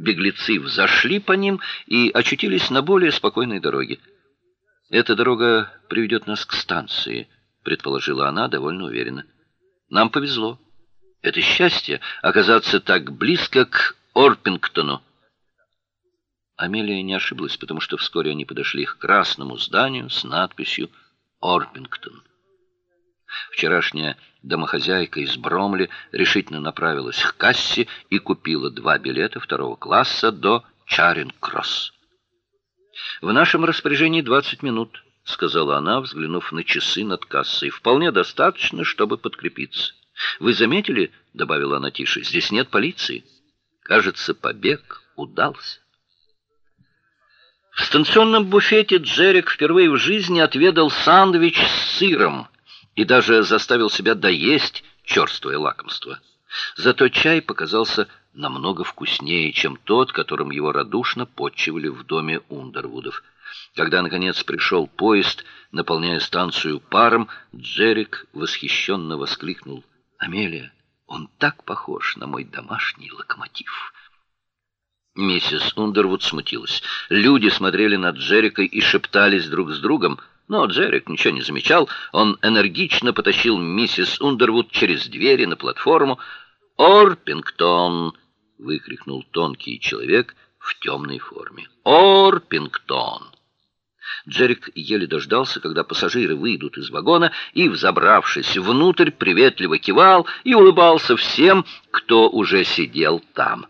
Беглецы взошли по ним и очутились на более спокойной дороге. Эта дорога приведет нас к станции, предположила она довольно уверенно. Нам повезло. Это счастье оказаться так близко к Орпингтону. Амелия не ошиблась, потому что вскоре они подошли к красному зданию с надписью Орпингтон. Вчерашняя домохозяйка из Бромли решительно направилась к кассе и купила два билета второго класса до Чаринг-Кросс. В нашем распоряжении 20 минут, сказала она, взглянув на часы над кассой. Вполне достаточно, чтобы подкрепиться. Вы заметили, добавила она тише, здесь нет полиции. Кажется, побег удался. В станционном буфете Джерик впервые в жизни отведал сандвич с сыром и даже заставил себя доесть черствое лакомство. Зато чай показался намного вкуснее, чем тот, которым его радушно подчивали в доме Ундервудов. Когда наконец пришел поезд, наполняя станцию паром, Джерик восхищенно воскликнул: "Амелия, он так похож на мой домашний локомотив". Миссис Ундервуд смутилась. Люди смотрели на Джерика и шептались друг с другом. Но Джерик ничего не замечал. Он энергично потащил миссис Ундервуд через двери на платформу. "Орпингтон!" выкрикнул тонкий человек в темной форме. "Орпингтон!" Джерик еле дождался, когда пассажиры выйдут из вагона, и, взобравшись внутрь, приветливо кивал и улыбался всем, кто уже сидел там.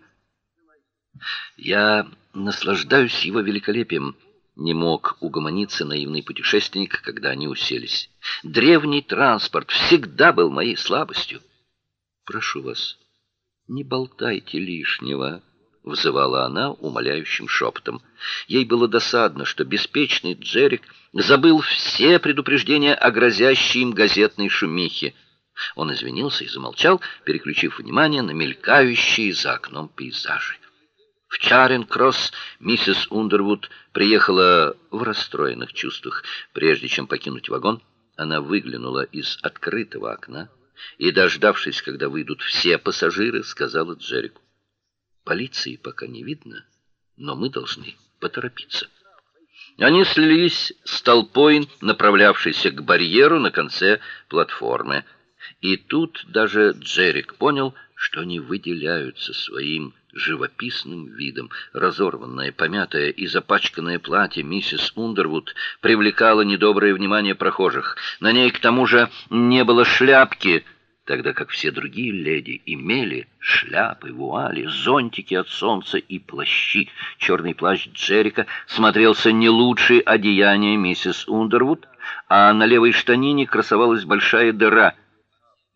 Я наслаждаюсь его великолепием, не мог угомониться наивный путешественник, когда они уселись. Древний транспорт всегда был моей слабостью. Прошу вас, не болтайте лишнего, взывала она умоляющим шепотом. Ей было досадно, что беспечный Джерик забыл все предупреждения о грозящей им газетной шумихе. Он извинился и замолчал, переключив внимание на мелькающие за окном пейзажи. В Чаринг-Кросс миссис Ундервуд приехала в расстроенных чувствах. Прежде чем покинуть вагон, она выглянула из открытого окна и, дождавшись, когда выйдут все пассажиры, сказала Джеррику: "Полиции пока не видно, но мы должны поторопиться". Они слились с толпой, направлявшейся к барьеру на конце платформы. И тут даже Джеррик понял, что они выделяются своим живописным видом. Разорванное, помятое и запачканное платье миссис Ундервуд привлекало недоброе внимание прохожих. На ней к тому же не было шляпки, тогда как все другие леди имели шляпы, вуали, зонтики от солнца и плащи. Черный плащ Джерика смотрелся не лучше одеяния миссис Ундервуд, а на левой штанине красовалась большая дыра —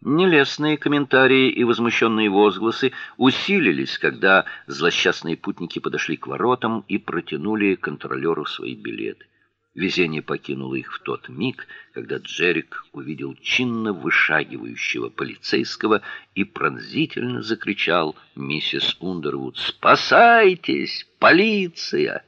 Нелестные комментарии и возмущенные возгласы усилились, когда злосчастные путники подошли к воротам и протянули контролеру свои билеты. Везение покинуло их в тот миг, когда Джерик увидел чинно вышагивающего полицейского и пронзительно закричал миссис Ундервуд: "Спасайтесь, полиция!"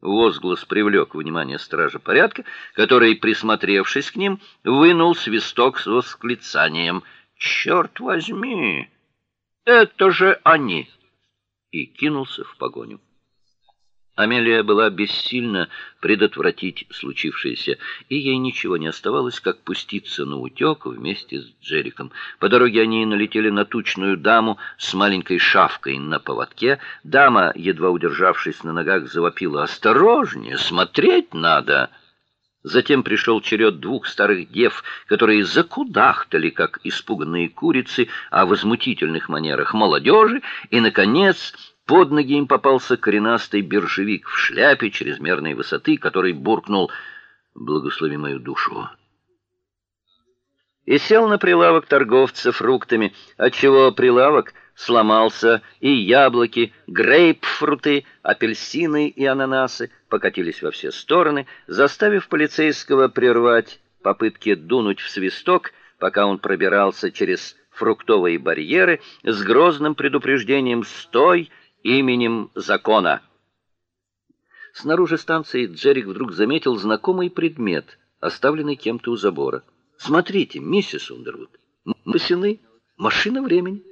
Возглас привлек внимание стража порядка, который, присмотревшись к ним, вынул свисток с восклицанием: «Черт возьми! Это же они!" и кинулся в погоню. Амелия была бессильна предотвратить случившееся, и ей ничего не оставалось, как пуститься на утёк вместе с Джериком. По дороге они налетели на тучную даму с маленькой шавкой на поводке. Дама, едва удержавшись на ногах, завопила: "Осторожнее, смотреть надо!" Затем пришел черед двух старых дев, которые закудахтали, как испуганные курицы, о возмутительных манерах молодежи, и наконец под ноги им попался коренастый биржевик в шляпе чрезмерной высоты, который буркнул: "Благослови мою душу". И сел на прилавок торговца фруктами, отчего прилавок сломался, и яблоки, грейпфруты, апельсины и ананасы покатились во все стороны, заставив полицейского прервать попытки дунуть в свисток, пока он пробирался через фруктовые барьеры с грозным предупреждением: "Стой!" Именем закона. Снаружи станции Джерик вдруг заметил знакомый предмет, оставленный кем-то у забора. Смотрите, миссис Ундервуд, мы машина времени.